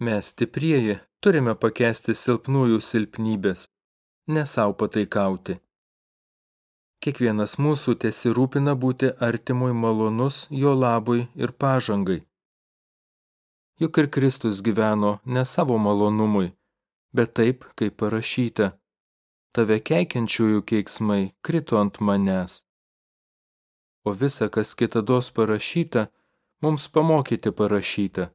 Mes stiprieji turime pakesti silpnųjų silpnybės, ne savo pataikauti. Kiekvienas mūsų tiesirūpina būti artimui malonus jo labui ir pažangai. Juk ir Kristus gyveno ne savo malonumui, bet taip, kaip parašyta. Tave keikiančiųjų keiksmai krito ant manęs. O visa, kas kitados parašyta, mums pamokyti parašyta,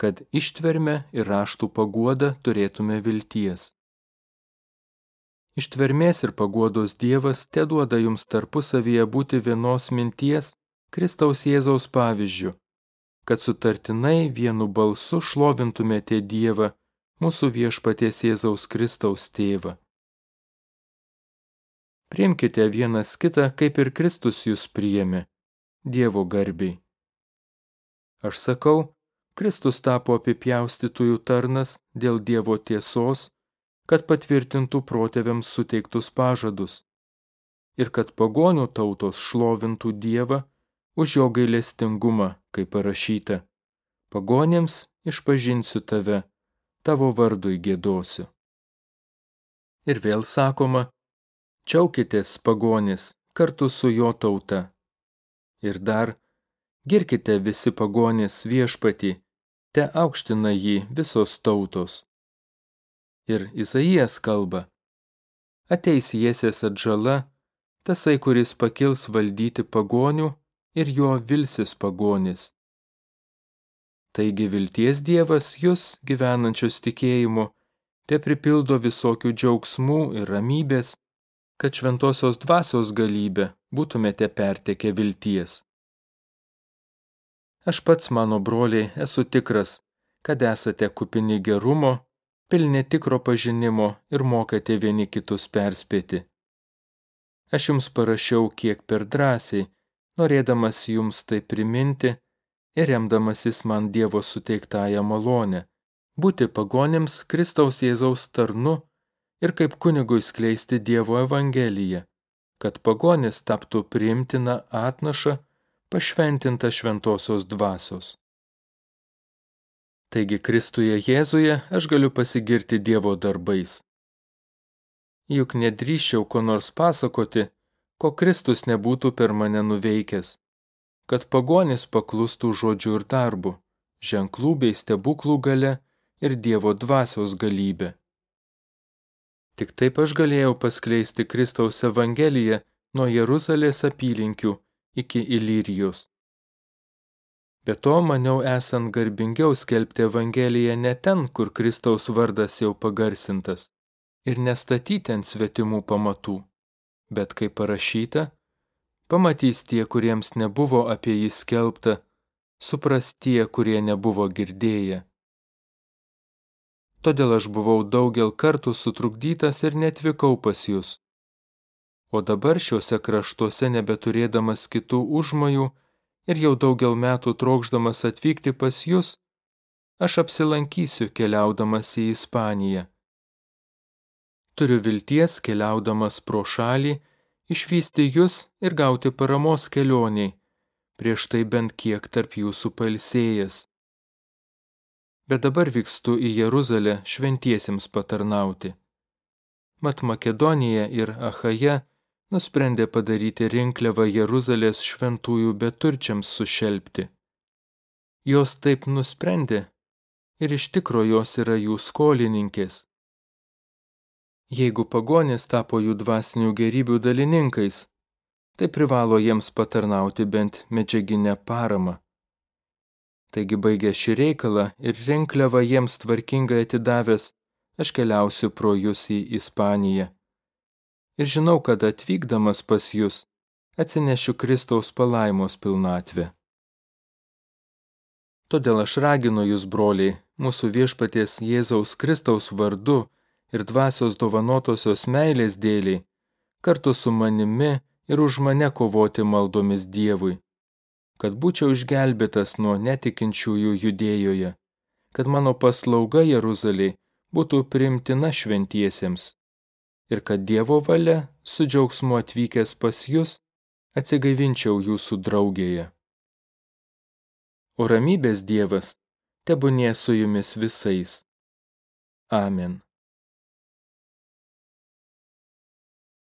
kad ištverme ir raštų paguoda turėtume vilties. Ištvermės ir paguodos Dievas te duoda jums tarpusavyje būti vienos minties Kristaus Jėzaus pavyzdžių, kad sutartinai vienu balsu šlovintumėte Dievą, mūsų viešpaties Jėzaus Kristaus tėvą. Priimkite vienas kitą, kaip ir Kristus jūs priėmė, Dievo garbiai. Aš sakau, Kristus tapo apipjaustytųjų tarnas dėl Dievo tiesos, kad patvirtintų protėviams suteiktus pažadus ir kad pagonių tautos šlovintų Dievą už jo gailestingumą, kaip parašyta. Pagonėms išpažinsiu tave, tavo vardui gėdosiu. Ir vėl sakoma, čiaukitės pagonis kartu su jo tauta. Ir dar, girkite visi pagonys viešpatį, te aukština jį visos tautos. Ir Izaijas kalba, ateis Jėsės atžala, tasai, kuris pakils valdyti pagonių ir jo vilsis pagonis. Taigi vilties Dievas jūs, gyvenančius tikėjimu, te pripildo visokių džiaugsmų ir ramybės, kad šventosios dvasios galybę būtumėte pertekę vilties. Aš pats, mano broliai, esu tikras, kad esate kupini gerumo, pilni tikro pažinimo ir mokate vieni kitus perspėti. Aš jums parašiau kiek per drąsiai, norėdamas jums tai priminti ir remdamasis man Dievo suteiktąją malonę, būti pagonėms Kristaus Jėzaus tarnu ir kaip kunigui skleisti Dievo evangeliją, kad pagonis taptų priimtina atnaša pašventinta šventosios dvasios. Taigi Kristuje Jėzuje aš galiu pasigirti Dievo darbais. Juk nedrįščiau ko nors pasakoti, ko Kristus nebūtų per mane nuveikęs, kad pagonis paklustų žodžiu ir darbu, ženklų bei stebuklų gale ir Dievo dvasios galybė. Tik taip aš galėjau paskleisti Kristaus Evangeliją nuo Jeruzalės apylinkių iki Ilyrijos. Be to, maniau esant garbingiau skelbti Evangeliją ne ten, kur Kristaus vardas jau pagarsintas, ir nestatyti ant svetimų pamatų, bet kaip parašyta, pamatys tie, kuriems nebuvo apie jį skelbta, supras tie, kurie nebuvo girdėję. Todėl aš buvau daugel kartų sutrukdytas ir netvykau pas jūs o dabar šiuose kraštuose nebeturėdamas kitų užmojų ir jau daugel metų trokšdamas atvykti pas jūs, aš apsilankysiu keliaudamas į Ispaniją. Turiu vilties keliaudamas pro šalį, išvysti jūs ir gauti paramos kelioniai, prieš tai bent kiek tarp jūsų palsėjęs. Bet dabar vykstu į Jeruzalę šventiesiems patarnauti. Mat Makedonija ir Achaja nusprendė padaryti rinkliavą Jeruzalės šventųjų beturčiams sušelbti. Jos taip nusprendė ir iš tikro jos yra jų skolininkės. Jeigu pagonis tapo jų dvasinių gerybių dalininkais, tai privalo jiems patarnauti bent medžiaginę paramą. Taigi baigė šį reikalą ir rinkliavą jiems tvarkingai atidavęs, aš keliausiu pro jūs į Ispaniją ir žinau, kad atvykdamas pas jūs atsinešiu Kristaus palaimos pilnatvę. Todėl aš raginu jūs, broliai, mūsų viešpaties Jėzaus Kristaus vardu ir dvasios dovanotosios meilės dėliai, kartu su manimi ir už mane kovoti maldomis Dievui, kad būčiau išgelbėtas nuo netikinčiųjų judėjoje, kad mano paslauga Jeruzaliai būtų primtina šventiesiems ir kad Dievo valia, su džiaugsmu atvykęs pas jūs, atsigaivinčiau jūsų draugėje. O ramybės Dievas, tebūnie su jumis visais. Amen.